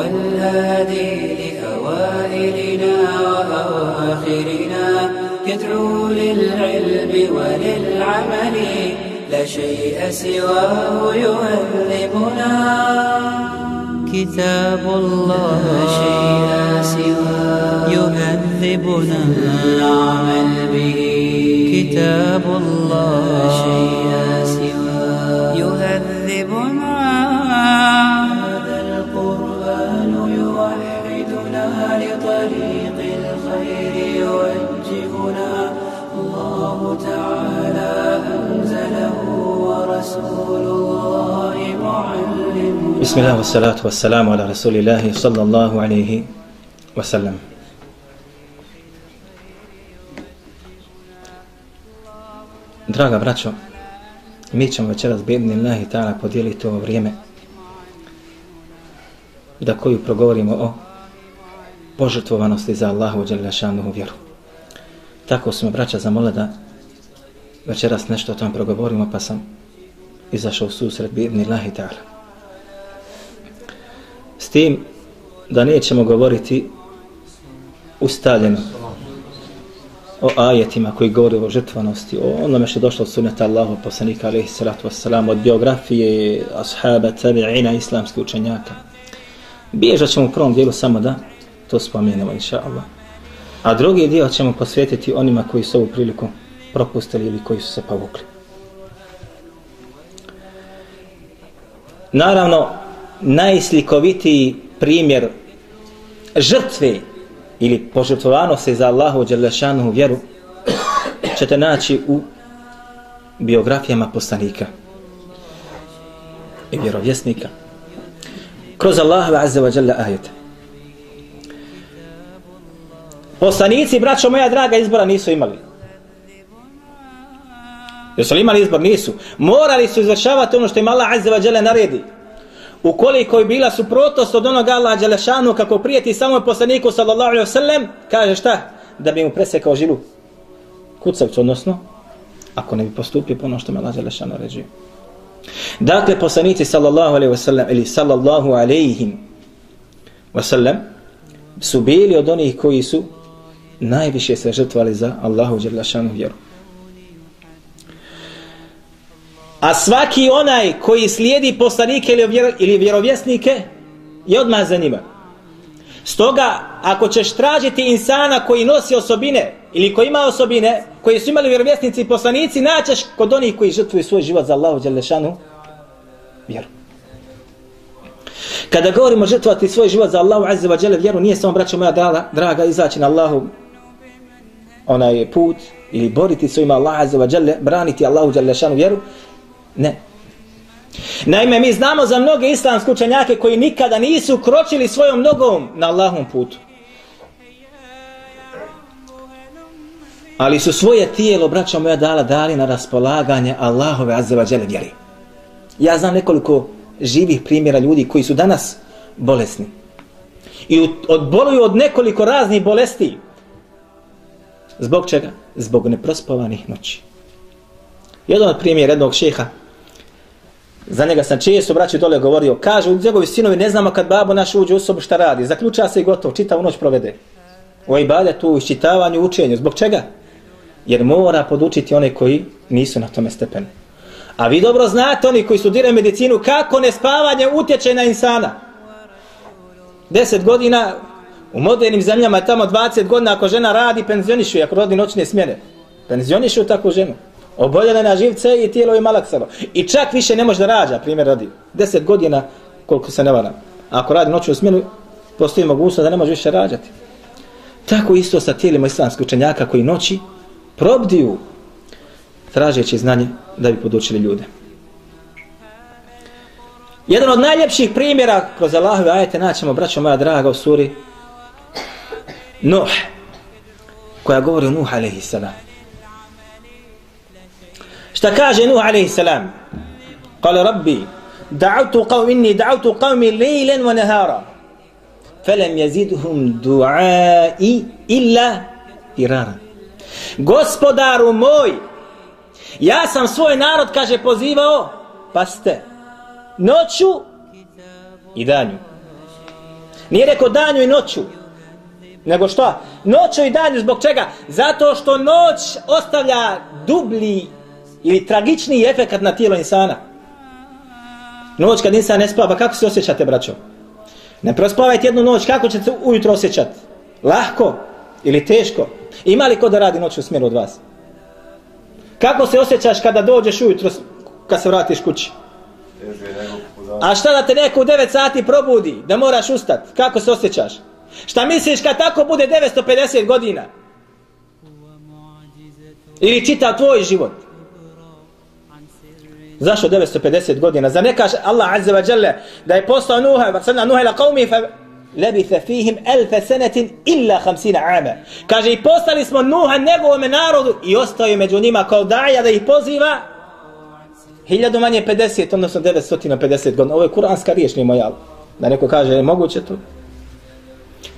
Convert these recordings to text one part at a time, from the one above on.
الهادي لأوائلنا وأواخرنا يدعو للعلم وللعمل لا شيء سواه يهذبنا. كتاب الله لا شيء سواه يهذبنا. العمل به. كتاب الله لا شيء الخير يوجهنا. الله تعالى أنزله ورسول الله معلمنا. بسم الله والصلاة والسلام على رسول الله صلى الله عليه وسلم. Draga braćo, mi ćemo večeras bedni Allahi ta'ala podijeliti ovo vrijeme da koju progovorimo o požrtvovanosti za Allahu dželjašanuhu vjeru. Tako smo braća zamole da večeras nešto o tom progovorimo pa sam izašao u susret bedni Lahi ta'ala. S tim da nećemo govoriti ustaljeno o ajetima koji govori o žrtvanosti, o onome što je došlo od sunneta Allahu poslanika alaihi salatu wassalam, od biografije ashaba, tabi'ina, islamskih učenjaka. Bježat ćemo u prvom dijelu samo da to spomenemo, inša Allah. A drugi dio ćemo posvetiti onima koji su ovu priliku propustili ili koji su se povukli. Naravno, najslikovitiji primjer žrtve ili požrtvovano se za Allahu Đelešanu vjeru ćete naći u biografijama poslanika i vjerovjesnika kroz Allahu Azza wa Jalla ajete. Poslanici, braćo moja draga, izbora nisu imali. Jesu li imali izbor? Nisu. Morali su izvršavati ono što im Allah Azza wa Jalla naredi ukoliko je bila suprotnost od onoga Allah Đelešanu kako prijeti samo poslaniku sallallahu alaihi wasallam, kaže šta? Da bi mu presekao žilu kucavcu, odnosno ako ne bi postupio po ono što me Allah Đelešanu ređuje. Dakle, poslanici sallallahu alaihi wasallam ili sallallahu alaihim wasallam su bili od onih koji su najviše se žrtvali za Allahu Đerlašanu vjeru. A svaki onaj koji slijedi poslanike ili, vjero, ili vjerovjesnike je odmah za njima. Stoga, ako ćeš tražiti insana koji nosi osobine ili koji ima osobine koji su imali vjerovjesnici i poslanici, naćeš kod onih koji žrtvuju svoj život za Allahu Đalešanu vjeru. Kada govorimo žrtvati svoj život za Allahu Azza wa Jalla vjeru, nije samo braćo moja draga, draga izaći na Allahu onaj put ili boriti svojima Allah Azza wa Jalla, braniti Allahu Đalešanu vjeru, Ne. Naime, mi znamo za mnoge islamske učenjake koji nikada nisu kročili svojom nogom na Allahom putu. Ali su svoje tijelo, braćo moja, dala, dali na raspolaganje Allahove azza wa jalla vjeri. Ja znam nekoliko živih primjera ljudi koji su danas bolesni. I odboluju od nekoliko raznih bolesti. Zbog čega? Zbog neprospovanih noći. Jedan od primjera jednog šeha, za njega sam često braći dole govorio, kaže, u njegovi sinovi ne znamo kad babo naš uđe u sobu šta radi, zaključa se i gotovo, čitavu noć provede. U ibadetu, u iščitavanju, učenju. Zbog čega? Jer mora podučiti one koji nisu na tome stepenu. A vi dobro znate, oni koji studiraju medicinu, kako nespavanje utječe na insana. Deset godina U modernim zemljama tamo 20 godina ako žena radi, penzionišu je, ako rodi noćne smjene. Penzionišu takvu ženu. Oboljena na živce i tijelo je malaksalo. I čak više ne može da rađa, primjer radi. 10 godina, koliko se ne vara. Ako radi noćnu smjenu, postoji mogućnost da ne može više rađati. Tako isto sa tijelima islamskih učenjaka koji noći probdiju tražeći znanje da bi podučili ljude. Jedan od najljepših primjera kroz Allahove ajete naćemo, braćo moja draga, u suri Nuh, koja govori o Nuh a.s. Šta kaže Nuh a.s. Kale rabbi, da'autu qavmi, inni da'autu qavmi lejlen wa nahara. Felem jezidhum du'ai illa firara. Gospodaru moj, ja sam svoj narod, kaže, pozivao, pa ste, noću i danju. Nije rekao danju i noću, nego što? Noću i danju, zbog čega? Zato što noć ostavlja dublji ili tragični efekt na tijelo insana. Noć kad insan ne spava, kako se osjećate, braćo? Ne prospavajte jednu noć, kako ćete ujutro osjećati? Lahko ili teško? Ima li ko da radi noć u smjeru od vas? Kako se osjećaš kada dođeš ujutro, kad se vratiš kući? A šta da te neko u 9 sati probudi, da moraš ustat? Kako se osjećaš? Šta misliš kad tako bude 950 godina? Ili čita tvoj život? Zašto 950 godina? Za ne kaže Allah Azza wa Jalla da je poslao Nuha, va sada Nuha ila qavmi fa labitha fihim elfe senetin illa 50 ama. Kaže i poslali smo Nuha njegovom narodu i ostao je među njima kao daja da ih poziva hiljadu manje 50, odnosno 950 godina. Ovo je kuranska riječ, nije moja. Da neko kaže, je moguće to?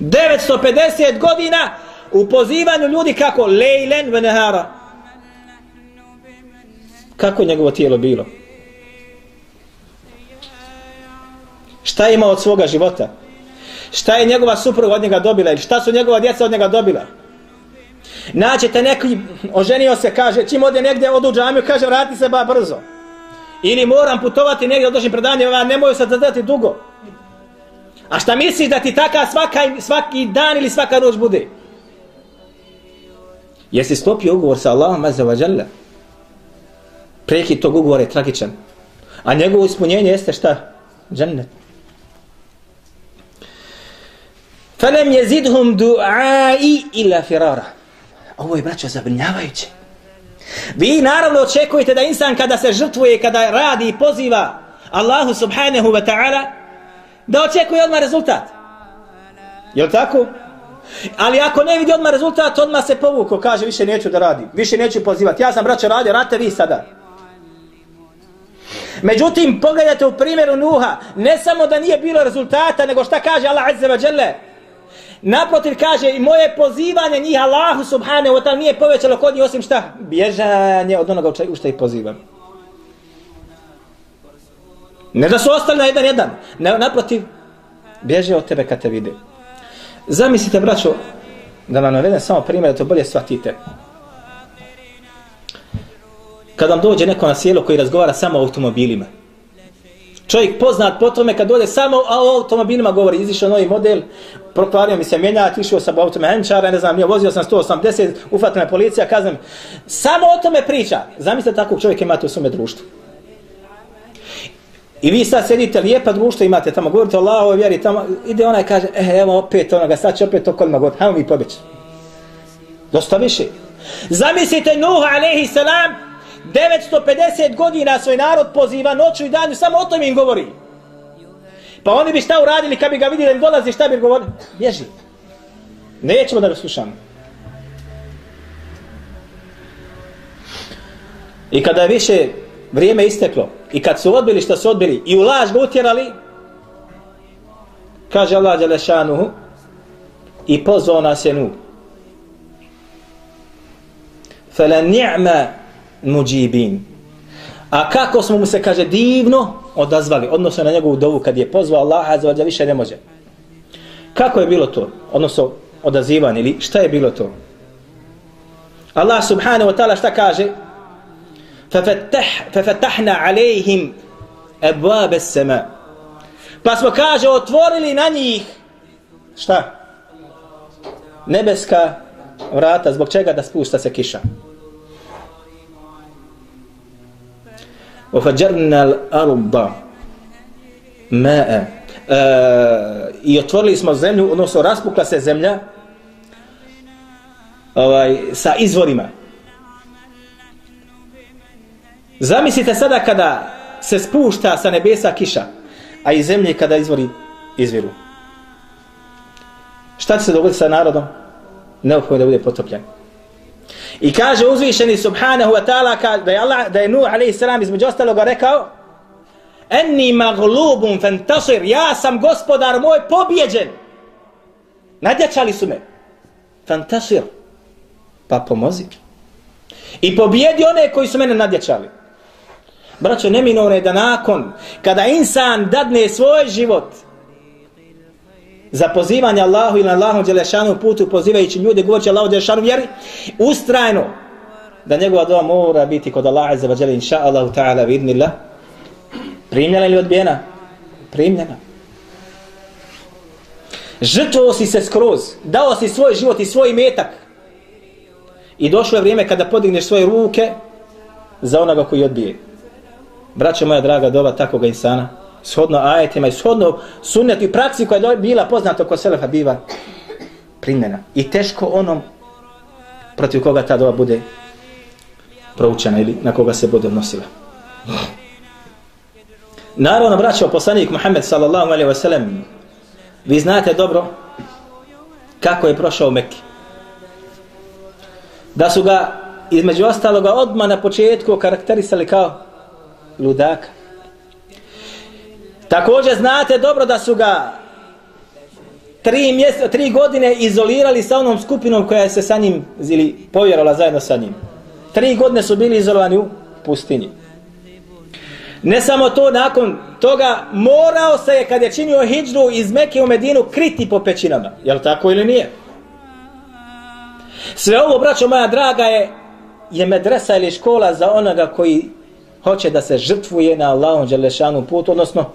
950 godina u pozivanju ljudi kako? Lejlen venehara. Kako je njegovo tijelo bilo? Šta je imao od svoga života? Šta je njegova supruga od njega dobila? Ili šta su njegova djeca od njega dobila? Naćete neki, oženio se, kaže, čim ode negdje, odu u džamiju, kaže, vrati se ba brzo. Ili moram putovati negdje, odložim predanje, ne moju se zadati dugo. A šta misliš da ti taka svaka, svaki dan ili svaka noć bude? Jesi stopio ugovor sa Allahom azza wa jalla? Prekid tog ugovora je tragičan. A njegovo ispunjenje jeste šta? Džennet. Falem jezidhum du'ai ila firara. Ovo je, braćo, zabrinjavajuće. Vi naravno očekujete da insan kada se žrtvuje, kada radi i poziva Allahu subhanahu wa ta'ala, da očekuje odmah rezultat. Je tako? Ali ako ne vidi odmah rezultat, odmah se povuko, kaže više neću da radim, više neću pozivati. Ja sam braćo radio, rate vi sada. Međutim, pogledajte u primjeru Nuha, ne samo da nije bilo rezultata, nego šta kaže Allah Azza wa Jalla, Naprotiv kaže i moje pozivanje njih Allahu subhanahu wa ta'ala nije povećalo kod njih osim šta? Bježanje od onoga u šta ih pozivam. Ne da su ostali na jedan jedan. Ne, naprotiv, bježe od tebe kad te vide. Zamislite, braćo, da vam navedem samo primjer da to bolje shvatite. Kad vam dođe neko na sjelo koji razgovara samo o automobilima, Čovjek poznat po tome kad dođe samo o automobilima govori, izišao novi model, prokvario mi se mijenjati, išao sam u automenčara, ne znam, nije, vozio sam 180, ufatila me policija, kazam, samo o tome priča. Zamislite takvog čovjeka imate u svome društvu. I vi sad sedite lijepa društvo imate tamo, govorite o vjeri, tamo ide onaj kaže, e, evo opet onoga, sad će opet to kolima god, hajmo mi pobjeći. Dosta više. Zamislite Nuh alaihi salam, 950 godina svoj narod poziva noću i danju, samo o tom im govori. Pa oni bi šta uradili kad bi ga vidjeli da im dolazi, šta bi govorili? Bježi. Nećemo da ga slušamo. I kada je više vrijeme isteklo i kad su odbili što su odbili i u laž ga utjerali, kaže Allah Đelešanuhu i pozvao nas je Nuh. Fele ni'ma muđibin. A kako smo mu se, kaže, divno odazvali, odnosno na njegovu dovu kad je pozvao Allah, a za više ne može. Kako je bilo to? Odnosno, odazivanje ili šta je bilo to? Allah subhanahu wa ta'ala šta kaže? فَفَتَحْنَا عَلَيْهِمْ أَبْوَابَ السَّمَا Pa smo, kaže, otvorili na njih šta? nebeska vrata, zbog čega da spušta se kiša. وفجرنا الأرض ماء i otvorili smo zemlju, odnosno raspukla se zemlja ovaj, sa izvorima. Zamislite sada kada se spušta sa nebesa kiša, a iz zemlje kada izvori izviru. Šta će se dogoditi sa narodom? Neophodno da bude potopljen. I kaže uzvišeni subhanahu wa ta'ala da je Allah, da je Nuh a.s. između ostaloga rekao Enni maglubun fantasir, ja sam gospodar moj pobjeđen. Nadjačali su me. Fantasir. Pa pomozi. I pobjedi one koji su mene nadjačali. Braćo, neminovno je da nakon, kada insan dadne svoj život za pozivanje Allahu ili Allahom Đelešanu putu, pozivajući ljude, govorit Allahu Đelešanu vjeri, ustrajno da njegova dova mora biti kod Allaha za vađeli, inša Allahu ta'ala, vidnila, primljena ili odbijena? Primljena. Žrtvo si se skroz, dao si svoj život i svoj metak. I došlo je vrijeme kada podigneš svoje ruke za onoga koji odbije. Braćo moja draga, dova takvog insana, shodno ajetima i shodno sunnetu i praksi koja je bila poznata kod Selefa biva primljena. I teško onom protiv koga ta doba bude proučena ili na koga se bude odnosila. Naravno, braćo, poslanik Muhammed sallallahu alaihi wa sallam, vi znate dobro kako je prošao u Mekke. Da su ga, između ostaloga, odmah na početku karakterisali kao ludaka. Također znate dobro da su ga tri, mjese, tri godine izolirali sa onom skupinom koja se sa njim ili povjerovala zajedno sa njim. Tri godine su bili izolovani u pustinji. Ne samo to, nakon toga morao se je kad je činio hijđru iz Mekke u Medinu kriti po pećinama. Je tako ili nije? Sve ovo, braćo moja draga, je, je medresa ili škola za onoga koji hoće da se žrtvuje na Allahom Đelešanu put, odnosno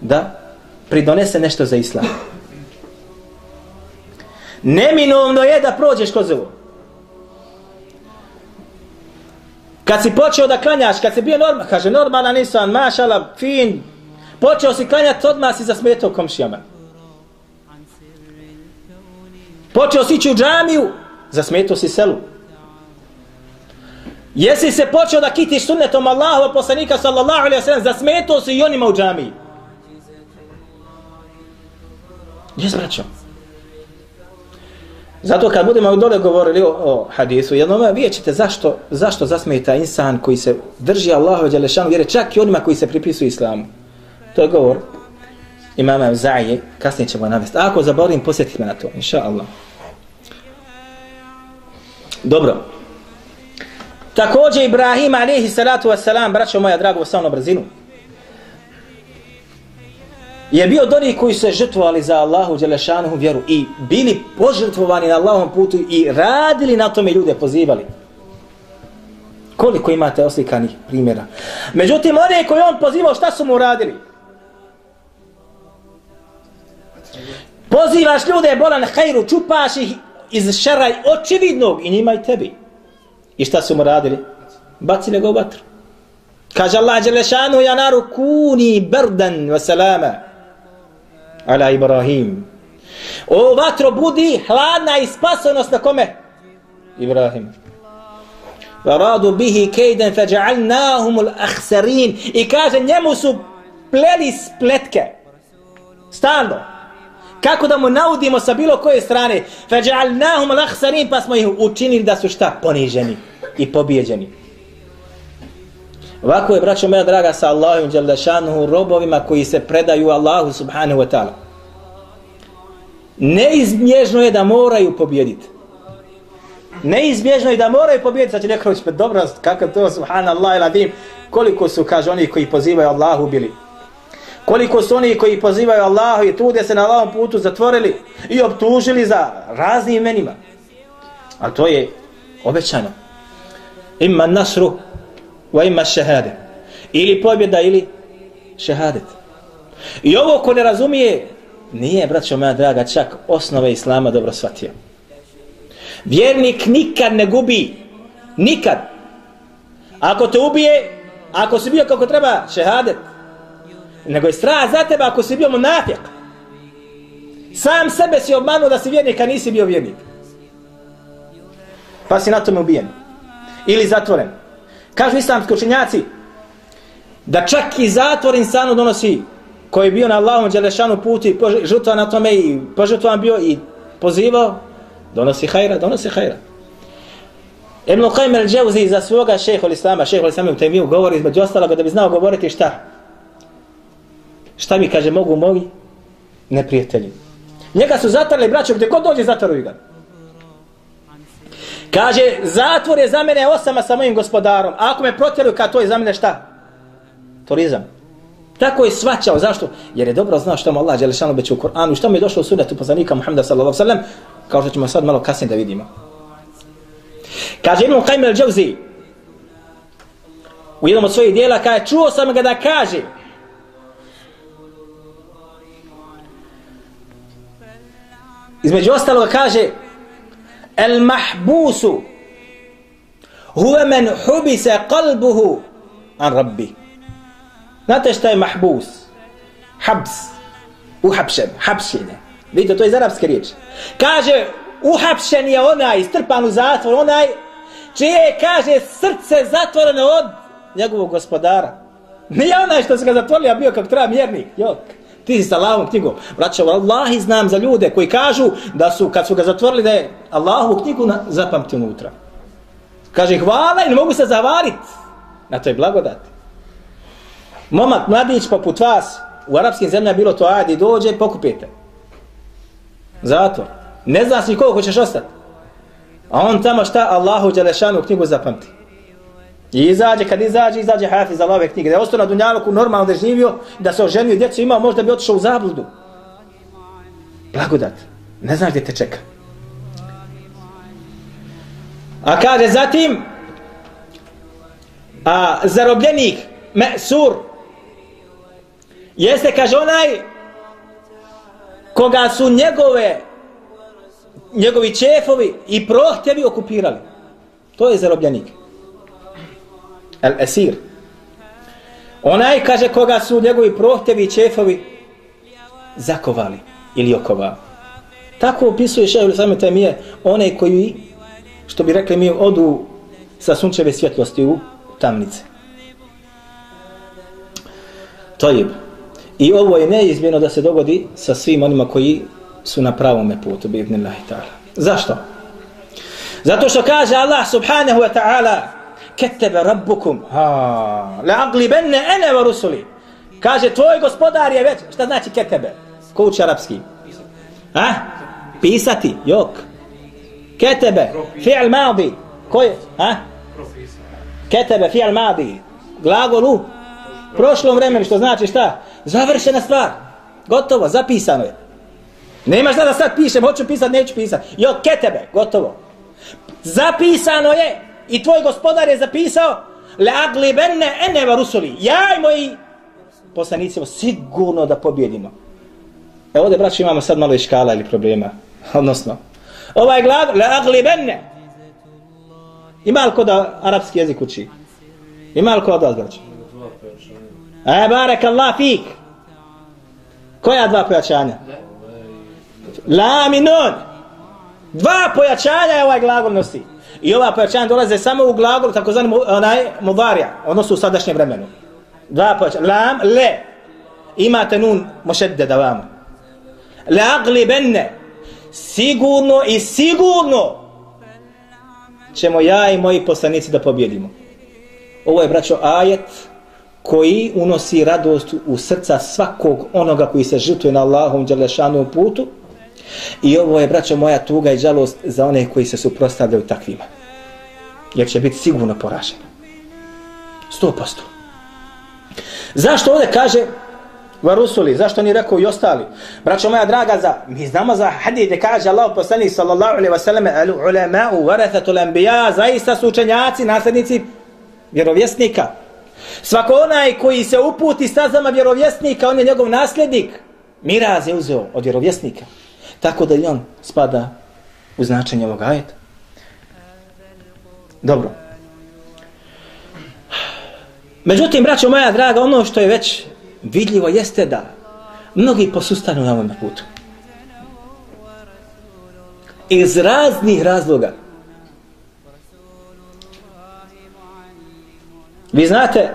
da pridonese nešto za islam. Neminovno je da prođeš kroz ovo. Kad si počeo da klanjaš, kad si bio normalan, kaže normalan nisam, mašala, fin, počeo si klanjati, odmah si zasmetao komšijama. Počeo si ići u džamiju, zasmetao si selu. Jesi se počeo da kitiš sunnetom Allahova poslanika sallallahu alaihi wa sallam, zasmetao si i onima u džamiji. Jes, braćo. Zato kad budemo dole govorili o, o hadisu, jednom vidjet ćete zašto, zašto zasmeta insan koji se drži Allahove i Đelešanu, jer čak i onima koji se pripisuju islamu. To je govor imama Zaije, kasnije ćemo navesti. Ako zaborim, posjetite me na to, inša Allah. Dobro. Također Ibrahim alaihi salatu wasalam, braćo moja drago, sa ono brzinu, je bio od onih koji se žrtvovali za Allahu Đelešanuhu vjeru i bili požrtvovani na Allahom putu i radili na tome ljude, pozivali. Koliko imate oslikanih primjera? Međutim, one koji on pozivao, šta su mu radili? Pozivaš ljude, bolan hajru, čupaš ih iz šaraj očividnog i njima i tebi. I šta su mu radili? Bacili ga u vatru. Kaže Allah Đelešanu, ja naru kuni brdan wa salama ala Ibrahim. O vatro budi hladna i spasonost na kome? Ibrahim. Varadu bihi kejden feđa'alnahum al-akhsarin. I kaže njemu su pleli spletke. Stalno. Kako da mu naudimo sa bilo koje strane? Feđa'alnahum al-akhsarin pa smo ih učinili da su šta? Poniženi i pobijeđeni. Ovako je, braćo moja draga, sa Allahom Đaldašanuhu, robovima koji se predaju Allahu subhanahu wa ta'ala. Neizbježno je da moraju pobjediti. Neizbježno je da moraju pobjediti. Sad će neko reći, pa dobro, kakav to, subhanallah, iladim, koliko su, kaže, oni koji pozivaju Allahu bili. Koliko su oni koji pozivaju Allahu i trude se na Allahom putu zatvorili i optužili za raznim imenima. Ali to je obećano. Ima nasru, wa ima šehade. Ili pobjeda ili šehadet. I ovo ko ne razumije nije, braćo moja draga, čak osnove Islama dobro shvatio. Vjernik nikad ne gubi. Nikad. Ako te ubije, ako si bio kako treba šehadet, nego je strah za tebe ako si bio munafik. Sam sebe si obmanuo da si vjernik, a nisi bio vjernik. Pa si na tome ubijen. Ili zatvoren. Kažu islamski učenjaci da čak i zatvor insanu donosi koji je bio na Allahom Đelešanu puti žrtva na tome i požrtvovan bio i pozivao donosi hajra, donosi hajra. Ibn Qajm al-Jawzi za svoga šeha islama, šeha islama u temiju govori između ostaloga da bi znao govoriti šta? Šta mi kaže mogu moji neprijatelji? Njega su zatarali, braćo gdje god dođe zatvoruju ga. Kaže, zatvor je za mene osama sa mojim gospodarom. A ako me protjeruju, kad to je za mene šta? Turizam. Tako je svačao. Zašto? Jer je dobro znao što mu Allah Đelešanu beće u Koranu. Što mi je došlo u sunetu poslanika Muhammeda sallallahu sallam. Kao što ćemo sad malo kasnije da vidimo. Kaže Ibn Qajm al-đavzi. u jednom od svojih dijela kaže čuo sam ga da kaže između ostaloga kaže el mahbusu huve men hubise qalbuhu an rabbi. Znate šta je mahbus? Habs. Uhapšen hapšenje vidite to je iz arapske riječi. Kaže uhapšen je onaj strpan u zatvor onaj čije kaže srce zatvoreno od njegovog gospodara. Nije onaj što se ga zatvorili a bio kako treba mjernik jok ti si sa Allahovom knjigom. Vraća, Allahi znam za ljude koji kažu da su, kad su ga zatvorili, da je Allahovu knjigu na, zapamti unutra. Kaže, hvala i ne mogu se zavariti na toj blagodati. Momak, mladić, poput vas, u arapskim zemljama bilo to, ajde, dođe, pokupite. Zato. Ne znaš ni koliko hoćeš ostati. A on tamo šta Allahu Đelešanu knjigu zapamti. I izađe, kad izađe, izađe hafiz Allah ove knjige. Da je ostao na Dunjaluku normalno da je živio, da se oženio i djecu imao, možda bi otišao u zabludu. Blagodat. Ne znaš gdje te čeka. A kaže zatim, a zarobljenik, Mesur, jeste, kaže onaj, koga su njegove, njegovi čefovi i prohtjevi okupirali. To je zarobljenik. El-Esir. Onaj, kaže, koga su njegovi prohtevi i čefovi zakovali ili okovali. Tako opisuje šehr sami temije one koji, što bi rekli mi, odu sa sunčeve svjetlosti u tamnice. To je. I ovo je neizmjeno da se dogodi sa svim onima koji su na pravom putu, bi ibn ta'ala. Zašto? Zato što kaže Allah subhanahu wa ta'ala ketebe rabbukum. Ha la aglibenne ene wa rusuli. Kaže tvoj gospodar je već šta znači ketebe? Ko uči arapski? Ha? Pisati jok. Ketebe Fi'al madi. Ko je ha? Ketebe Fi'al madi. Glagol u prošlom vremenu što znači šta? Završena stvar. Gotovo zapisano je. Nema šta da sad pišem hoću pisat, neću pisat. jok ketebe gotovo. Zapisano je. I tvoj gospodar je zapisao Le aglibenne ene va rusuli Ja i moji poslanici sigurno da pobjedimo. E ovdje, braći, imamo sad malo iškala ili problema. Odnosno, ovaj glav, le aglibenne. Ima li ko da arapski jezik uči? Ima li ko od vas, braći? E, barek Allah fik. Koja dva pojačanja? La minun. Dva pojačanja je ovaj glagol nosi. I ova pojačanja dolaze samo u glagolu, tako zvani onaj mudarija, odnosno u sadašnjem vremenu. Dva pojačanja. Lam, le. Imate nun mošedde da vam. Le agli benne. Sigurno i sigurno ćemo ja i moji poslanici da pobjedimo. Ovo je, braćo, ajet koji unosi radost u srca svakog onoga koji se žrtuje na Allahom Đelešanu putu, I ovo je, braćo moja, tuga i žalost za one koji se suprostavljaju takvima. Jer će biti sigurno poraženi. Sto posto. Zašto ovdje kaže Varusuli, zašto ni rekao i ostali? Braćo moja draga, za, mi znamo za hadid gdje kaže Allah poslanih sallallahu alaihi wa sallam al ulama'u varathatul anbiya zaista su učenjaci, nasljednici vjerovjesnika. Svako onaj koji se uputi stazama vjerovjesnika, on je njegov nasljednik. Miraz je uzeo od vjerovjesnika. Tako da i on spada u značenje ovog ajeta. Dobro. Međutim, braćo moja draga, ono što je već vidljivo jeste da mnogi posustanu na ovom putu. Iz raznih razloga. Vi znate,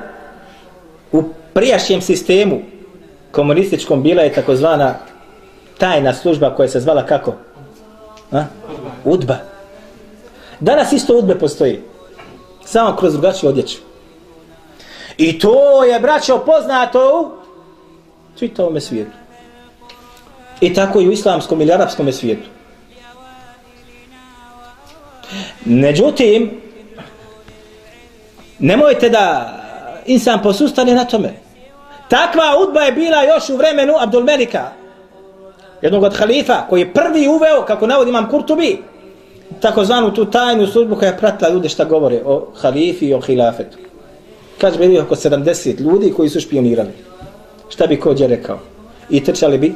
u prijašnjem sistemu komunističkom bila je takozvana tajna služba koja se zvala kako? A? Udba. Danas isto udbe postoji. Samo kroz drugačiju odjeću. I to je, braćo, poznato u čitavome svijetu. I tako i u islamskom ili arapskom svijetu. Međutim, nemojte da insan posustane na tome. Takva udba je bila još u vremenu Abdulmelika, jednog od halifa, koji je prvi uveo, kako navodi imam Kurtubi, takozvanu tu tajnu službu koja je pratila ljude šta govore o halifi i o hilafetu. Kaže bili oko 70 ljudi koji su špionirali. Šta bi kođe rekao? I trčali bi,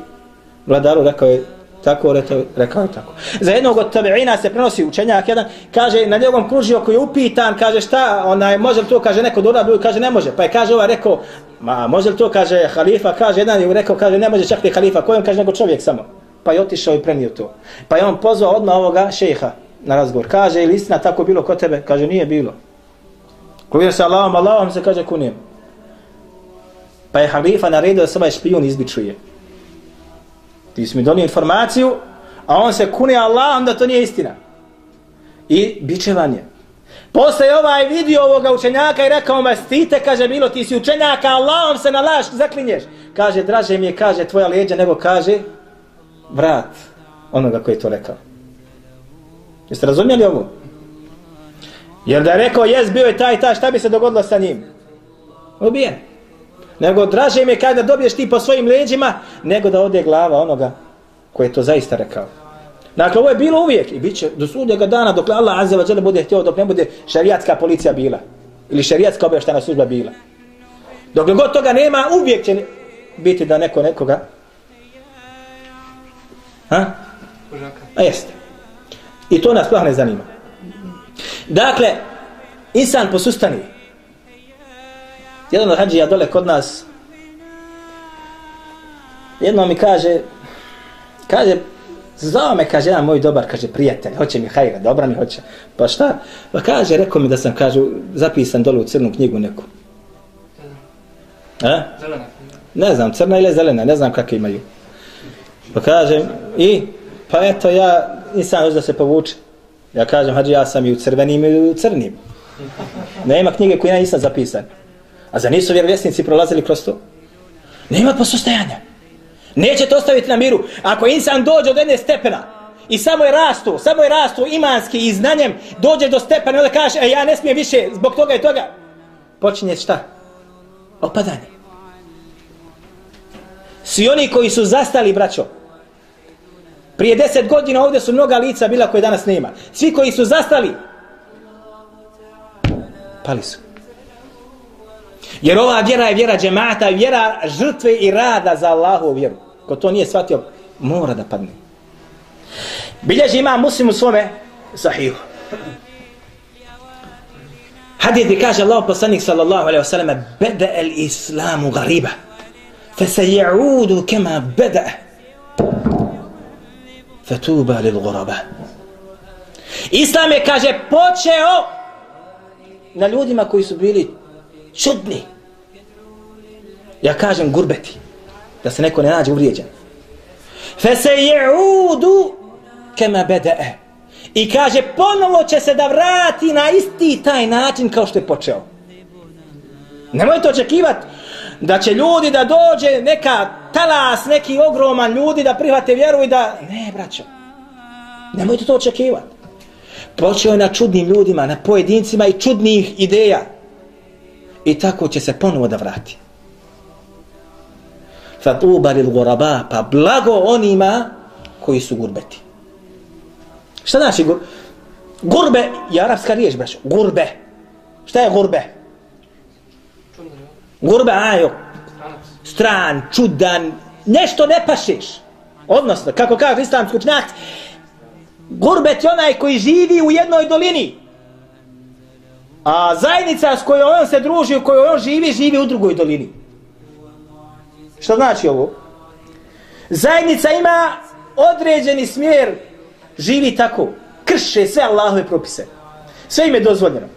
vladaru rekao je tako, reto, rekao je tako. Za jednog od tabi'ina se prenosi učenjak jedan, kaže, na njegovom kružio koji je upitan, kaže, šta, onaj, može li to, kaže, neko da urabi, kaže, ne može. Pa je, kaže, ovaj rekao, ma, može li to, kaže, halifa, kaže, jedan je rekao, kaže, ne može čak ni halifa, kojem, kaže, nego čovjek samo. Pa je otišao i prenio to. Pa je on pozvao odmah ovoga šeha na razgovor. Kaže, ili istina tako bilo kod tebe? Kaže, nije bilo. Kuvir se Allahom, Allahom se kaže kunim. Pa je halifa naredio da se ovaj špijun izbičuje. Ti si mi donio informaciju, a on se kune Allahom da to nije istina. I bičevanje. Posle je ovaj vidio ovoga učenjaka i rekao ma stite, kaže bilo ti si učenjaka, Allahom se na laž zaklinješ. Kaže, draže mi je, kaže, tvoja leđa, nego kaže, vrat onoga koji je to rekao. Jeste razumjeli ovo? Jer da je rekao, jes, bio je taj, taj, šta bi se dogodilo sa njim? Ubijen. Nego draže mi je kada dobiješ ti po svojim leđima, nego da ode glava onoga koji je to zaista rekao. Dakle, ovo je bilo uvijek i bit će do sudnjega dana dok Allah Azza wa Jalla bude htio, dok ne bude šarijatska policija bila. Ili šarijatska obještana služba bila. Dok god toga nema, uvijek će biti da neko nekoga... Ha? A jeste. I to nas ne zanima. Dakle, insan posustani. Jedan od hađija dole kod nas, jedno mi kaže, kaže, zvao me, kaže, jedan moj dobar, kaže, prijatelj, hoće mi hajra, dobra mi hoće. Pa šta? Pa kaže, rekao mi da sam, kaže, zapisan dole u crnu knjigu neku. A? Zelena. Ne znam, crna ili zelena, ne znam kakve imaju. Pa kažem, i? Pa eto, ja nisam još da se povuče. Ja kažem, hađi, ja sam i u crvenim i u crnim. Nema knjige koje ja nisam zapisan. A za nisu vjerovjesnici prolazili kroz to? Nema posustajanja. Neće to ostaviti na miru. Ako insan dođe od jedne stepena i samo je rastu, samo je rastu imanski i znanjem, dođe do stepena i onda kaže, e, ja ne smijem više zbog toga i toga. Počinje šta? Opadanje. Svi oni koji su zastali, braćo, Prije deset godina ovdje su mnoga lica bila koje danas nema. Svi koji su zastali, pali su. Jer ova vjera je vjera džemata, vjera žrtve i rada za Allahu vjeru. Ko to nije shvatio, mora da padne. Bilježi ima muslim u svome sahihu. Hadid gdje kaže Allah poslanik sallallahu alaihi wasallam Beda el islamu gariba Fe se je'udu kema beda Fetuba lil guraba. Islam je, kaže, počeo na ljudima koji su bili čudni. Ja kažem gurbeti. Da se neko ne nađe uvrijeđen. Fe se je udu kema bede'e. I kaže, ponovo će se da vrati na isti taj način kao što je počeo. Nemojte očekivati da će ljudi da dođe neka talas, neki ogroman ljudi da prihvate vjeru i da... Ne, braćo. Nemojte to očekivati. Počeo je na čudnim ljudima, na pojedincima i čudnih ideja. I tako će se ponovo da vrati. Fatuba lil guraba, pa blago onima koji su gurbeti. Šta znači gur? Gurbe je arapska riječ, braćo. Gurbe. Šta je gurbe? Gurbe, ajo. Stran, čudan, nešto ne pašeš. Odnosno, kako kaže islamski učenjak, gurbet je onaj koji živi u jednoj dolini. A zajednica s kojoj on se druži, u kojoj on živi, živi u drugoj dolini. Što znači ovo? Zajednica ima određeni smjer, živi tako, krše sve Allahove propise. Sve im je dozvoljeno.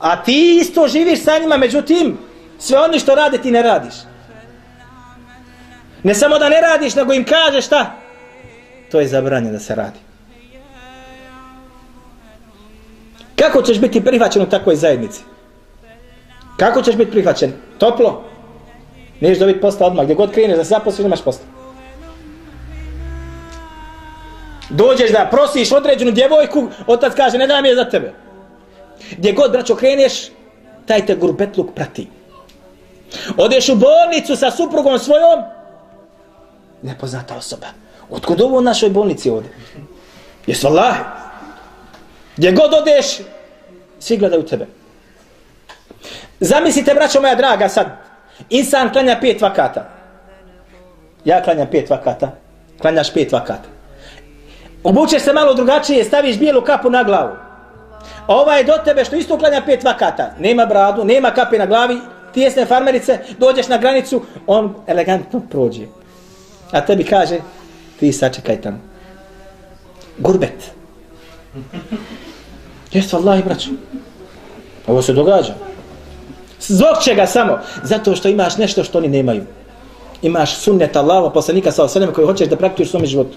A ti isto živiš sa njima, međutim, sve oni što rade ti ne radiš. Ne samo da ne radiš, nego im kažeš šta? To je zabranjeno da se radi. Kako ćeš biti prihvaćen u takvoj zajednici? Kako ćeš biti prihvaćen? Toplo? Niješ dobiti posta odmah. Gdje god kreneš da se zaposliš, imaš posla. Dođeš da prosiš određenu djevojku, otac kaže, ne dam je za tebe. Gdje god, braćo, kreneš, taj te gurbetluk prati. Odeš u bolnicu sa suprugom svojom, nepoznata osoba. Otkud ovo u našoj bolnici ovdje? Jesu Allah? Gdje god odeš, svi gledaju tebe. Zamislite, braćo moja draga, sad, insan klanja pet vakata. Ja klanjam pet vakata. Klanjaš pet vakata. Obučeš se malo drugačije, staviš bijelu kapu na glavu. A ovaj do tebe što isto klanja pet vakata. Nema bradu, nema kape na glavi, tijesne farmerice, dođeš na granicu, on elegantno prođe. A tebi kaže, ti sačekaj tamo. Gurbet. Jeste, Allah i braćo. Ovo se događa. Zbog čega samo? Zato što imaš nešto što oni nemaju. Imaš sunnet Allaha, poslanika sa osaleme koji hoćeš da praktikuješ u svom životu.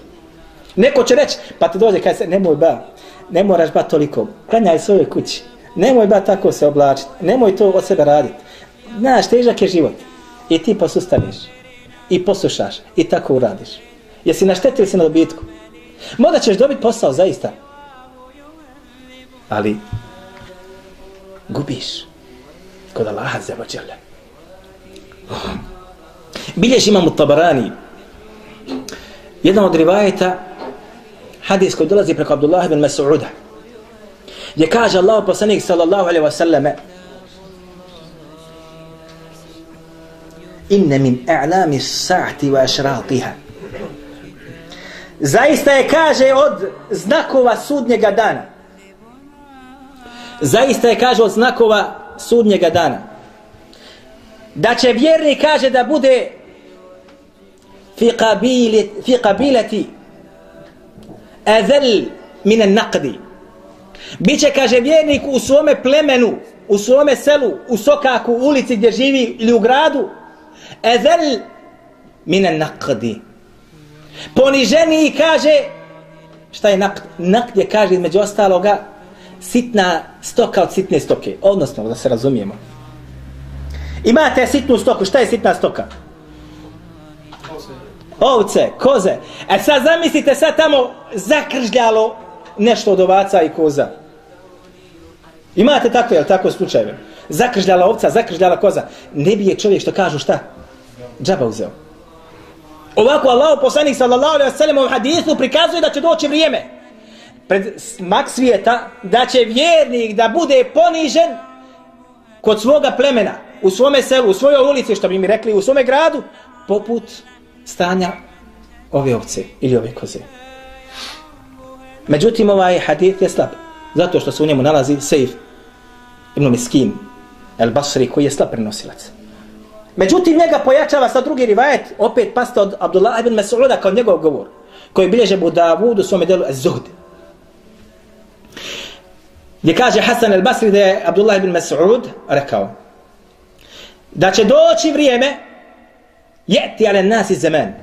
Neko će reći, pa ti dođe kaj se, nemoj ba, ne moraš ba toliko, klanjaj svoje kući, nemoj ba tako se oblačiti, nemoj to od sebe raditi. Znaš, težak je život. I ti posustaneš, I poslušaš. I tako uradiš. Jesi naštetili se na dobitku? Možda ćeš dobiti posao, zaista. Ali, gubiš. Kod Allaha za vađele. Bilješ imam u Tabarani. Jedan od rivajeta, hadis koji dolazi preko Abdullah ibn Mas'uda. Gdje kaže Allah poslanik sallallahu alaihi wa sallame, inne min a'lami sa'ati wa ašratiha. Zaista je kaže od znakova sudnjega dana. Zaista je kaže od znakova sudnjega dana. Da će vjerni kaže da bude fi kabili, fi kabilati ezel min an-naqdi. Biće kaže vjernik u svome plemenu, u svome selu, u sokaku, ulici gdje živi ili u gradu, ezel mine nakdi. Poniženi kaže, šta je nakd? Nakd je kaže između ostaloga sitna stoka od sitne stoke. Odnosno, da se razumijemo. Imate sitnu stoku, šta je sitna stoka? Ovce, koze. E sad zamislite sad tamo zakržljalo nešto od ovaca i koza. Imate tako, jel tako slučajeve? Zakržljala ovca, zakržljala koza. Ne bi je čovjek što kažu šta? džaba uzeo. Ovako Allah poslanik sallallahu alaihi wa sallam u hadisu prikazuje da će doći vrijeme pred smak svijeta da će vjernik da bude ponižen kod svoga plemena u svome selu, u svojoj ulici što bi mi rekli u svome gradu poput stanja ove ovce ili ove koze. Međutim ovaj hadith je slab zato što se u njemu nalazi Sejf ibn Miskin el Basri koji je slab prenosilac. Međutim, njega pojačava sa drugi rivajet, opet pasta od Abdullah ibn Mas'uda kao njegov govor, koji bilježe Budavud u svome delu Az-Zuhd. Gdje kaže Hasan al-Basri da je Abdullah ibn Mas'ud rekao da će doći vrijeme jeti ale nasi zemen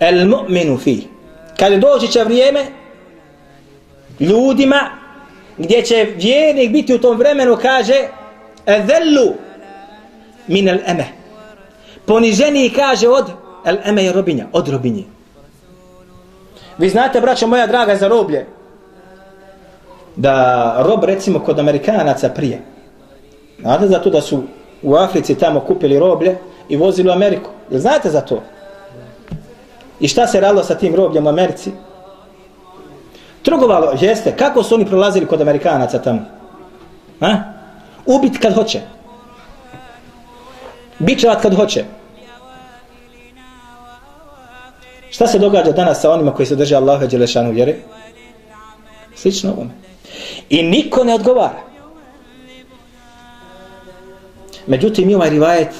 el mu'minu fi kad doći će vrijeme ljudima gdje će vjernik biti u tom vremenu kaže ezellu min el eme. Poniženi kaže od el eme je robinja, od robinje. Vi znate, braćo moja draga, za roblje, da rob, recimo, kod Amerikanaca prije, znate za to da su u Africi tamo kupili roblje i vozili u Ameriku. Jel znate za to? I šta se radilo sa tim robljem u Americi? Trgovalo, jeste, kako su oni prolazili kod Amerikanaca tamo? Ha? Ubit kad hoće. Bičevat kad hoće. Šta se događa danas sa onima koji se drže Allahu Đelešanu vjere? Slično ovome. I niko ne odgovara. Međutim, i ovaj rivajet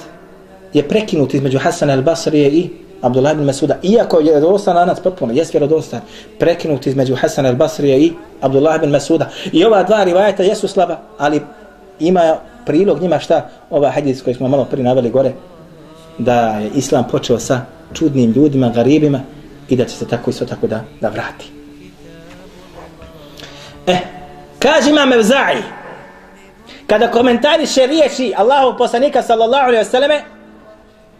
je prekinut između Hasana al-Basrije i Abdullah ibn Masuda. Iako je vjerodostan lanac potpuno, jes vjerodostan, prekinut između Hasana al-Basrije i Abdullah ibn Masuda. I ova dva rivajeta jesu slaba, ali ima prilog njima šta ova hadis koji smo malo prije naveli gore, da je Islam počeo sa čudnim ljudima, garibima i da će se tako isto tako da, da vrati. Eh, kaže imam Evza'i, kada komentariše riječi Allahov poslanika sallallahu alaihi vseleme,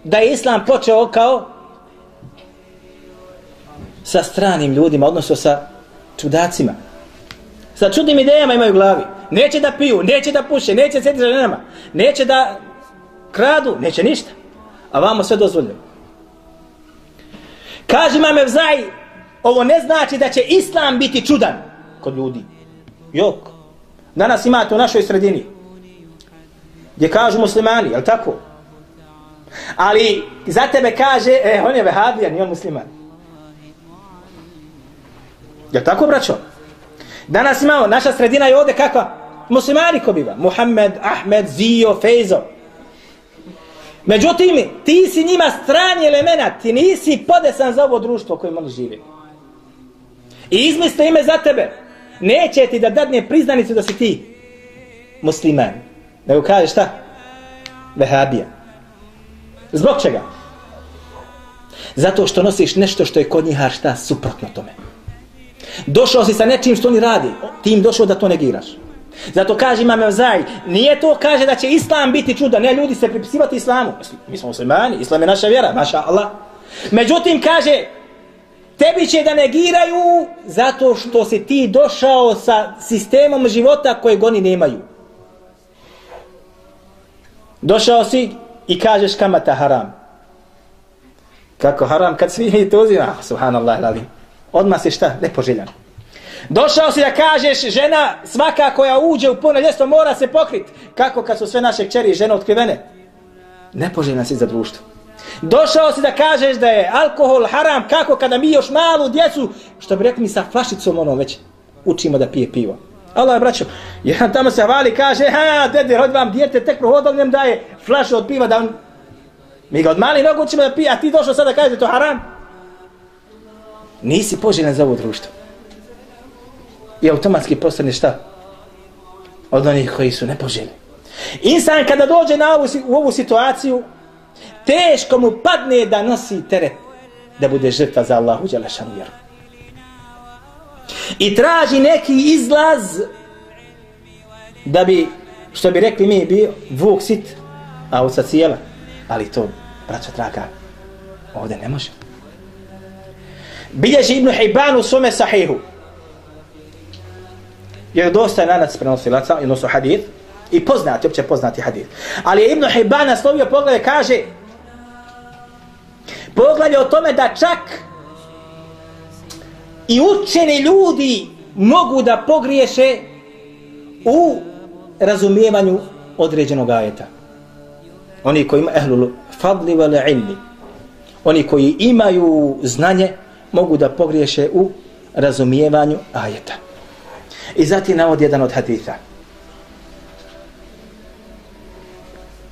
da je Islam počeo kao sa stranim ljudima, odnosno sa čudacima. Sa čudnim idejama imaju u glavi. Neće da piju, neće da puše, neće sjeti za ženama, neće da kradu, neće ništa. A vamo sve dozvoljeno. Kaže imam Evzai, ovo ne znači da će Islam biti čudan kod ljudi. Jok. Danas imate u našoj sredini gdje kažu muslimani, jel tako? Ali za tebe kaže, e, on je vehabijan nije on musliman. Je tako, braćo? Danas imamo, naša sredina je ovdje kakva? Muslimani ko biva? Muhammed, Ahmed, Zio, Fejzo. Međutim, ti si njima strani element, ti nisi podesan za ovo društvo koje oni žive. I izmisle ime za tebe. Neće ti da dadne priznanicu da si ti musliman. Nego kaže šta? Vehabija. Zbog čega? Zato što nosiš nešto što je kod njih šta suprotno tome. Došao si sa nečim što oni radi, ti im došao da to negiraš. Zato kaže imam Evzaj, nije to kaže da će Islam biti čuda, ne ljudi se pripisivati Islamu. Mi smo muslimani, Islam je naša vjera, maša Allah. Međutim kaže, tebi će da negiraju zato što si ti došao sa sistemom života kojeg oni nemaju. Došao si i kažeš kamata haram. Kako haram kad svi mi to uzima? Ah, subhanallah, lali. Odmah si šta? Nepoželjan. Došao si da kažeš žena svaka koja uđe u puno ljestvo mora se pokriti. Kako kad su sve naše kćeri žene otkrivene? Nepoželjna si za društvo. Došao si da kažeš da je alkohol haram kako kada mi još malu djecu, što bi rekli mi sa flašicom ono već učimo da pije pivo. Allah je braćo, jedan tamo se vali kaže, ha, dede, hod vam djete, tek prohodom njem daje flašu od piva da on... Mi ga od mali nogu učimo da pije, a ti došao sada da kaže to haram? Nisi poželjen za ovo društvo. I automatski postane šta? Od onih koji su nepoželjni. Insan kada dođe na ovu, u ovu situaciju, teško mu padne da nosi teret da bude žrtva za Allahu Đelešanu vjeru i traži neki izlaz da bi, što bi rekli mi, bio vuk sit, a uca cijela. Ali to, braćo traga, ovdje ne može. Bilježi Ibnu Hibban u svome sahihu. Jer dosta je nanac prenosilaca, i nosu hadith, i poznati, opće poznati hadith. Ali je Ibn Hibban naslovio poglavlje, kaže, poglavlje o tome da čak i učeni ljudi mogu da pogriješe u razumijevanju određenog ajeta. Oni koji imaju ehlul fadli vel ilmi, oni koji imaju znanje, mogu da pogriješe u razumijevanju ajeta. I zatim navod jedan od haditha.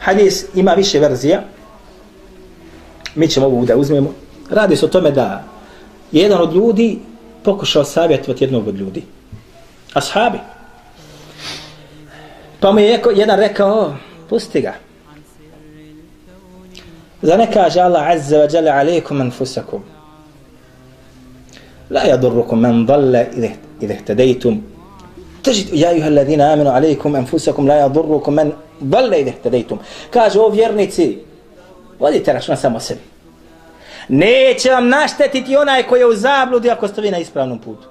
Hadis ima više verzija. Mi ćemo ovu da uzmemo. Radi se o tome da jedan od ljudi pokušao savjetovati jednog od ljudi. Ashabi. Pa mu je jedan rekao, pusti ga. Za ne kaže Allah azza wa jalla alaikum anfusakum. La yadurrukum man dhalla idha ihtadaytum. تجد ja juha alladina aminu alaikum enfusakum la يضركم men dalle إذا اهتديتم Kaže, o vjernici, vodite računa samo sebi. Neće vam naštetiti onaj koji je u zabludi ako ste vi na ispravnom putu.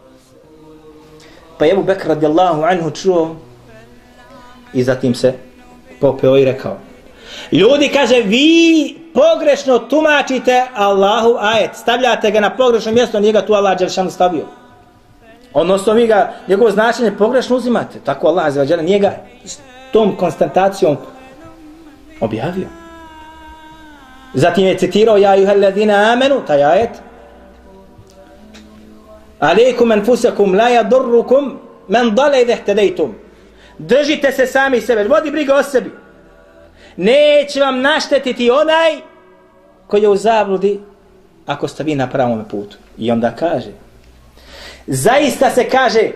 Pa je Ebu Bekr radijallahu anhu čuo i zatim se popeo i rekao. Ljudi kaže vi pogrešno tumačite Allahu ajet. Stavljate ga na pogrešno mjesto, nije ga tu Allah Đelšanu stavio. Odnosno, vi ga, njegovo značenje pogrešno uzimate. Tako Allah Đelšanu nije ga s tom konstantacijom objavio. Zatim je citirao ja juha ladina amenu, taj ajet. Aleikum enfusakum la yadurrukum men dale idhe htedejtum. Držite se sami sebe, vodi briga o sebi. Neće vam naštetiti onaj koji je u zabludi ako ste vi na pravom putu. I onda kaže, zaista se kaže,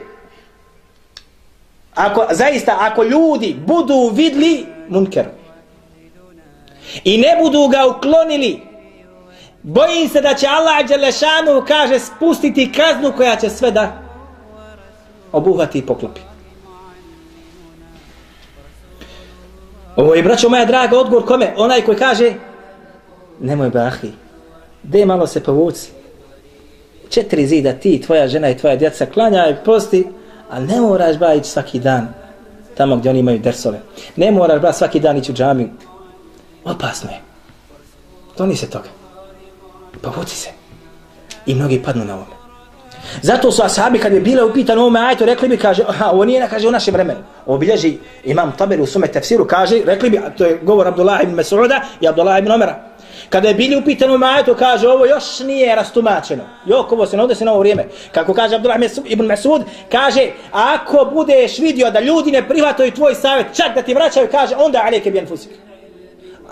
ako, zaista ako ljudi budu vidli munker i ne budu ga uklonili, bojim se da će Allah Đelešanu kaže spustiti kaznu koja će sve da obuhvati i poklopi. Ovo je, braćo moja draga, odgovor kome? Onaj koji kaže, nemoj bahi, de malo se povuci. Četiri zida ti, tvoja žena i tvoja djeca klanjaju, posti, a ne moraš ba ići svaki dan tamo gdje oni imaju dersove. Ne moraš ba svaki dan ići u džamiju. Opasno je. Kloni se toga. Povuci se. I mnogi padnu na ovome. Zato su ashabi kad bi bile upitano ovome ajto, rekli bi, kaže, aha, ovo nije, kaže, u našem vremenu. Obilježi imam Taberi u sume tefsiru, kaže, rekli bi, to je govor Abdullah ibn Mesuda i Abdullah ibn Omera. Kada je bili upitan u majetu, kaže, ovo još nije rastumačeno. Jok, ovo se ne odnosi na ovo vrijeme. Kako kaže Abdullah ibn Mesud, kaže, ako budeš vidio da ljudi ne prihvataju tvoj savjet, čak da ti vraćaju, kaže, onda alike bi anfusik.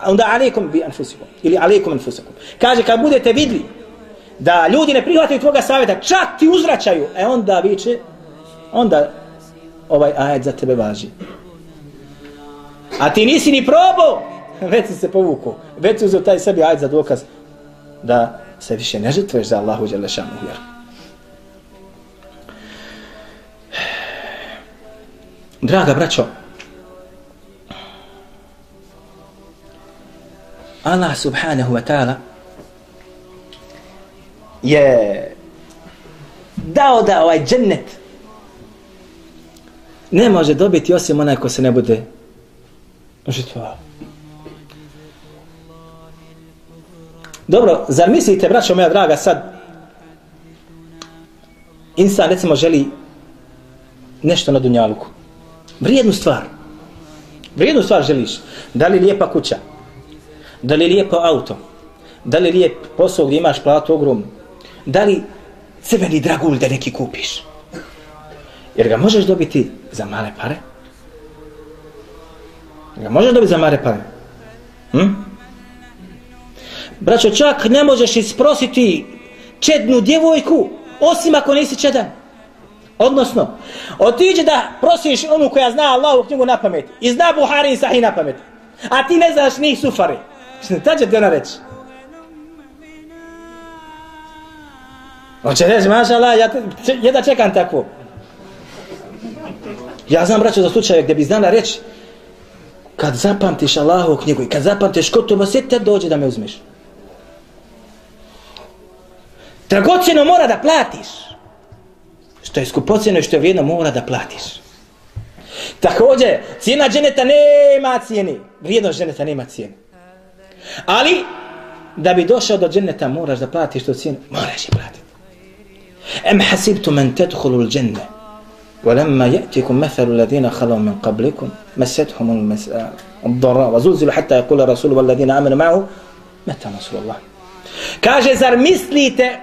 Onda alikum bi anfusikum. Ili alikum anfusikum. Kaže, kad budete vidli da ljudi ne prihvataju tvoga savjeta, čak ti uzvraćaju, e onda viče, onda ovaj ajet za tebe važi. A ti nisi ni probao, već si se povukao, već si uzeo taj sebi ajd za dokaz da se više ne žrtvuješ za Allahu Đelešanu vjeru. Draga braćo, Allah subhanahu wa ta'ala je dao da ovaj džennet ne može dobiti osim onaj ko se ne bude žrtvovao. Dobro, zar mislite, braćo moja draga, sad insan recimo želi nešto na dunjaluku. Vrijednu stvar. Vrijednu stvar želiš. Da li lijepa kuća? Da li lijepo auto? Da li lijep posao gdje imaš platu ogromnu? da li crveni dragulj da neki kupiš? Jer ga možeš dobiti za male pare? Ga možeš dobiti za male pare? Hm? Braćo, čak ne možeš isprositi čednu djevojku, osim ako nisi čedan. Odnosno, otiđe da prosiš onu koja zna Allahu knjigu na pamet i zna Buhari i Sahih na pamet. A ti ne znaš njih sufari. Šta će ti ona reći? Hoće reći, maša Allah, ja ja da čekam takvu. Ja znam, braćo, za slučaje gdje bi znala reći, kad zapamtiš Allahovu knjigu i kad zapamtiš kod to te dođe da me uzmeš. Dragocjeno mora da platiš. Što je skupocjeno i što je vrijedno mora da platiš. Također, cijena dženeta nema cijeni. Vrijednost dženeta nema cijeni. Ali, da bi došao do dženeta moraš da platiš to cijenu. Moraš je platiti. أم حسبتم أن تدخلوا الجنة ولما يأتيكم مثل الذين خلوا من قبلكم مستهم المساء الضراء وزلزلوا حتى يقول الرسول والذين آمنوا معه متى نصر الله zar mislite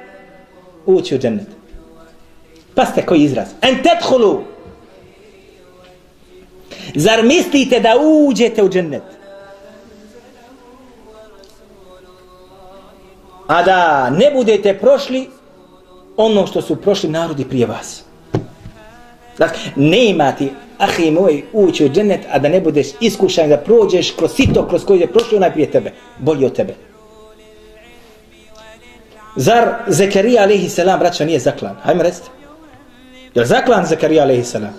ući u džennet pa koji izraz en tethulu. zar mislite da uđete u džennet a da ne budete prošli ono što su prošli narodi prije vas. Dakle, ne imati, ahi moj, ući u džennet, a da ne budeš iskušan da prođeš kroz sito kroz koje je prošlo najprije tebe, bolji od tebe. Zar Zekarija alaihi salam, braća, nije zaklan? Hajme recite. Je li zaklan Zekarija alaihi salam?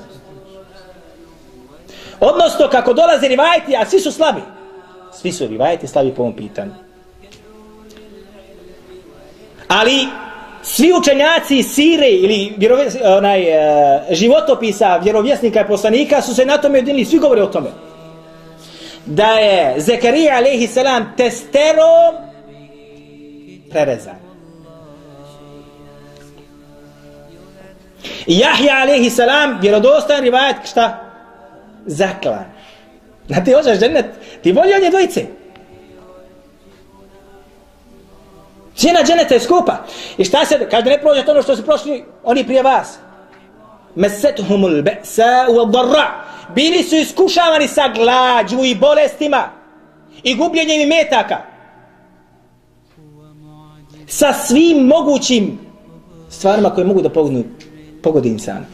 Odnosno, kako dolaze rivajeti, a svi su slabi. Svi su rivajeti slabi po ovom pitanju. Ali, svi učenjaci sire ili vjerovjes, onaj, e, životopisa vjerovjesnika i poslanika su se na tome jedinili, svi govore o tome. Da je Zekarija alaihi salam testerom prerezan. Jahja alaihi salam vjerodostan rivajat šta? Zaklan. Na ti hoćeš džennet, ti volio nje dvojice. Cijena dženeta je skupa. I šta se, kaže ne prođe to ono što su prošli oni prije vas. Mesethumul be'sa u darra. Bili su iskušavani sa glađu i bolestima i gubljenjem i metaka. Sa svim mogućim stvarima koje mogu da pognu pogodi insana.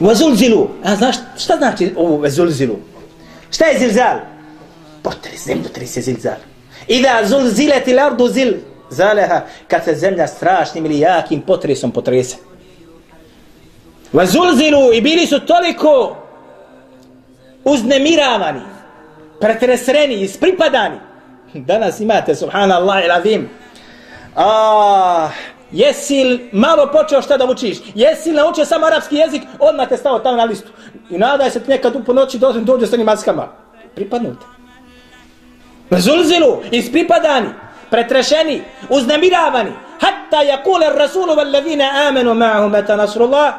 Vazulzilu. A znaš šta znači ovo vazulzilu? Šta je zilzal? Potri zemlju, tri se zilzal. Ida zulzileti lardu zil zaleha, kad se zemlja strašnim ili jakim potresom potrese. Vazulzilu i bili su toliko uznemiravani, pretresreni, ispripadani. Danas imate, subhanallah il Ah, jesi li malo počeo šta da učiš? Jesi li naučio samo arapski jezik? Odmah te stao tamo na listu. I nadaj se nekad u ponoći dođe, dođe sa njim maskama. Pripadnute. Zulzilu, ispripadani, pretrešeni, uznemiravani. Hatta jakule rasulu vel amenu ma'hu meta nasrullah.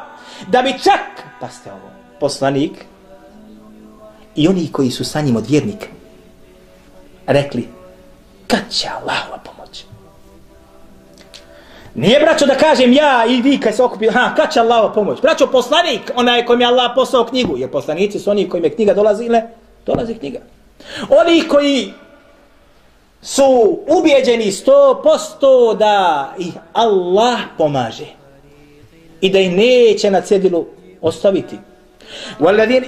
Da bi čak, pa ste ovo, poslanik i oni koji su sa njim od vjernika rekli, kad će Allahova? Nije braćo da kažem ja i vi kad se okupi, ha, kad će Allahova pomoć? Braćo, poslanik, onaj kojim je Allah poslao knjigu, jer poslanici su oni kojim je knjiga dolazile. Dolazi knjiga. Oni koji su ubijeđeni sto posto da ih Allah pomaže i da ih neće na cedilu ostaviti.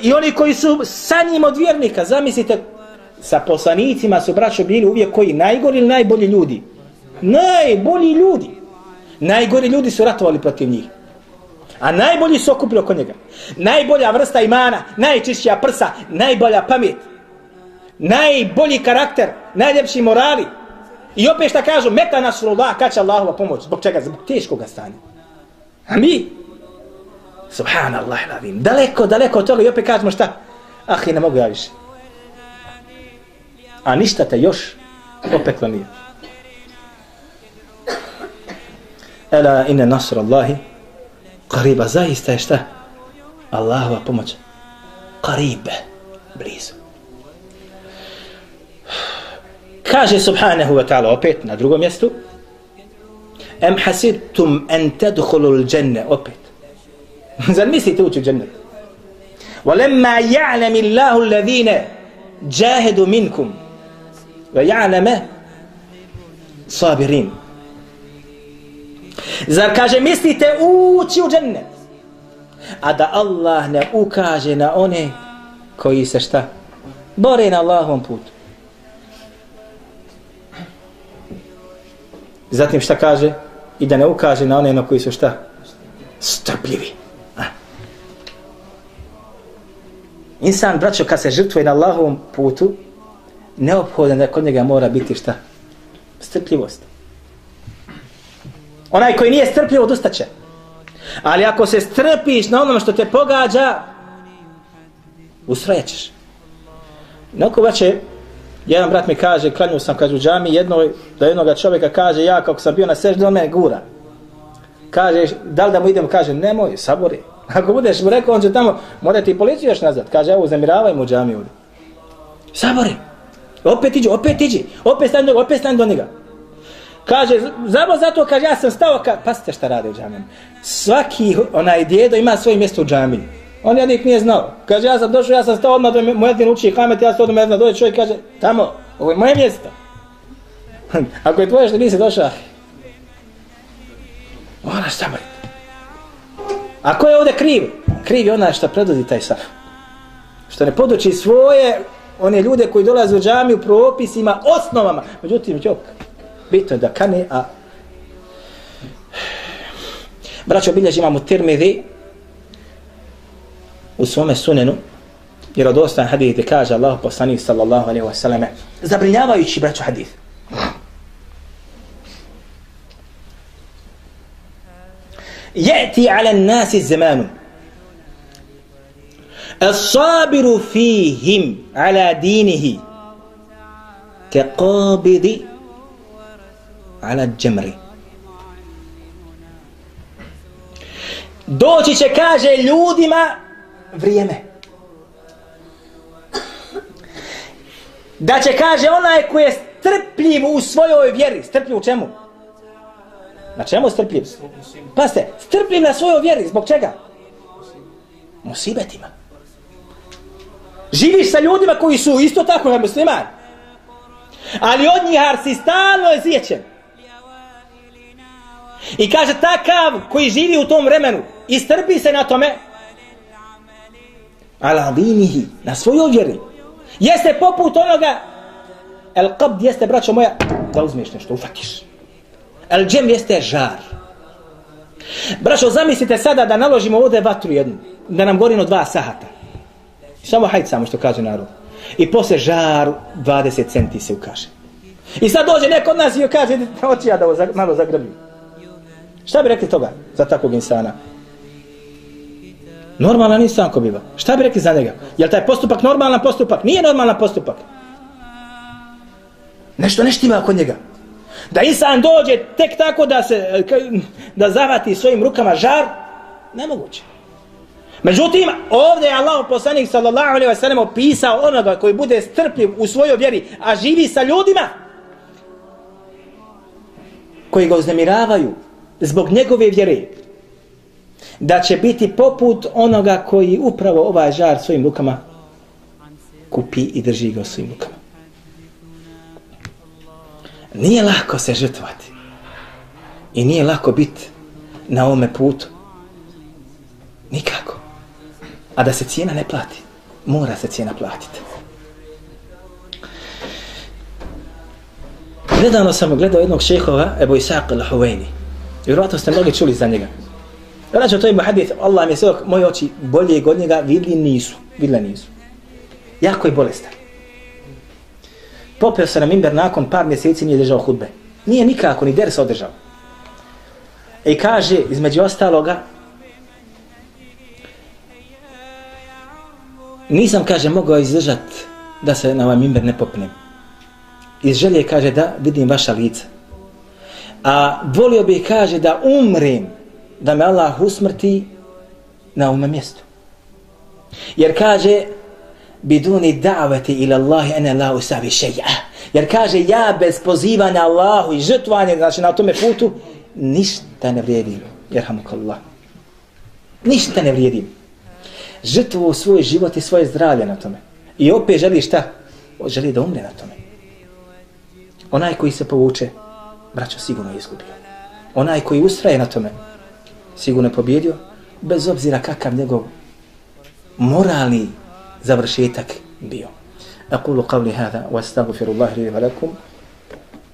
I oni koji su sa njim od vjernika, zamislite, sa poslanicima su braćo bili uvijek koji najgori ili najbolji ljudi? Najbolji ljudi. Najgori ljudi su ratovali protiv njih. A najbolji su okupili oko njega. Najbolja vrsta imana, najčišća prsa, najbolja pamet najbolji karakter, najljepši morali. I opet šta kažu, meta nas Allah, kad će Allahova pomoć, zbog čega, zbog teškog stanja. A mi, subhanallah, lavim, daleko, daleko od toga i opet kažemo šta, ah, i ne mogu ja više. A ništa te još opeklo nije. Ela inne nasr Allahi, kariba, zaista je šta? Allahova pomoć, karibe, blizu. Kaže subhanahu wa ta'ala opet na drugom mjestu Em hasidtum en tedhulu l'đenne opet Zar mislite ući u džennet? Walemma ja'lami Allahu alladhina jahadu minkum wa ja'lama sabirin Zar kaže mislite ući u džennet? A da Allah ne ukaže na one koji se šta? Bore na Allahom putu. Zatim šta kaže? I da ne ukaže na one na koji su šta? Strpljivi. Insan, braćo, kad se žrtvuje na Allahovom putu, neophodno da kod njega mora biti šta? Strpljivost. Onaj koji nije strpljiv, odustaće. Ali ako se strpiš na onom što te pogađa, usrojećeš. Neko, braće, Jedan brat mi kaže, klanju sam, kaže u džami, jednoj, da jednoga čovjeka kaže, ja kako sam bio na seždi, on me gura. Kaže, da li da mu idem, kaže, nemoj, sabori. Ako budeš mu rekao, on će tamo, mora ti policiju još nazad. Kaže, evo, uzemiravaj mu džami ovdje. Sabori. Opet iđi, opet iđi. Opet stani do njega, opet stani do njega. Kaže, zabo zato, kaže, ja sam stao, ka... pa ste šta rade u džamiju. Svaki onaj djedo ima svoje mjesto u džamiji. On jednik nije znao. Kaže, ja sam došao, ja sam stao odmah do mojedin uči kamet, ja sam odmah jedna dođe čovjek, kaže, tamo, ovo je moje mjesto. Ako je tvoje što nisi došao, moraš tamo A ko je ovdje kriv? Kriv je onaj što predodi taj saf. Što ne poduči svoje, one ljude koji dolaze u džamiju, propisima, osnovama. Međutim, čovjek, bitno je da kane, a... Braćo, bilježi imamo tirmidhi, u svome sunenu, jer od ostan hadith kaže Allah poslanik sallallahu alaihi wa sallam, zabrinjavajući braću hadith. Jeti ala nasi zemanu, الصابر فيهم على دينه كقابض ala džemri. Doći će, kaže, ljudima vrijeme. Da će, kaže, onaj koji je strpljiv u svojoj vjeri. Strpljiv u čemu? Na čemu strpljiv? Pa ste, strpljiv na svojoj vjeri. Zbog čega? Musibetima. Živiš sa ljudima koji su isto tako na muslimani. Ali od njih ar si stalno. I kaže takav koji živi u tom vremenu i strpi se na tome ala dinihi, na svojoj vjeri. Jeste poput onoga el qabd jeste, braćo moja, da uzmeš nešto, ufatiš. El džem jeste žar. Braćo, zamislite sada da naložimo ovdje vatru jednu, da nam gorino dva sahata. Samo hajde samo što kaže narod. I posle žar 20 centi se ukaže. I sad dođe neko od nas i kaže, hoće ja da ovo malo zagrbim. Šta bi rekli toga za takvog insana? Normalan insan ko biva. Šta bi rekli za njega? Je li taj postupak normalan postupak? Nije normalan postupak. Nešto ne štima kod njega. Da insan dođe tek tako da se eh, da zavati svojim rukama žar, nemoguće. Međutim, ovdje je Allah poslanik sallallahu alaihi wa sallam opisao onoga koji bude strpljiv u svojoj vjeri, a živi sa ljudima koji ga uznemiravaju zbog njegove vjere, da će biti poput onoga koji upravo ovaj žar svojim rukama kupi i drži ga svojim rukama. Nije lako se žrtvati. I nije lako biti na ovome putu. Nikako. A da se cijena ne plati. Mora se cijena platiti. Nedavno sam gledao jednog šehova, Ebu Isaq al-Huwaini. Vjerovatno ste mnogi čuli za njega. Znači, to je hadith, Allah mi je svjedok, moje oči bolje od njega vidli nisu. Vidle nisu. Jako je bolestan. Popeo se na mimber nakon par mjeseci nije držao hudbe. Nije nikako, ni der se održao. I kaže, između ostaloga, nisam, kaže, mogao izdržat da se na ovaj mimber ne popnem. Iz želje kaže da vidim vaša lica. A volio bih, kaže, da umrem da me Allah usmrti na ovome mjestu. Jer kaže biduni da'vati ila Allahi ene la usavi šeja. Jer kaže ja bez pozivanja Allahu i žrtvanja znači na tome putu ništa ne vrijedim. Jerhamukallah. Ništa ne vrijedim. Žrtvu svoj život i svoje zdravlje na tome. I opet želi šta? Želi da umre na tome. Onaj koji se povuče, braćo, sigurno je izgubio. Onaj koji ustraje na tome, sigurno pobjedio, bez obzira kakav njegov moralni završetak bio. أقول قولي هذا وأستغفر الله لي ولكم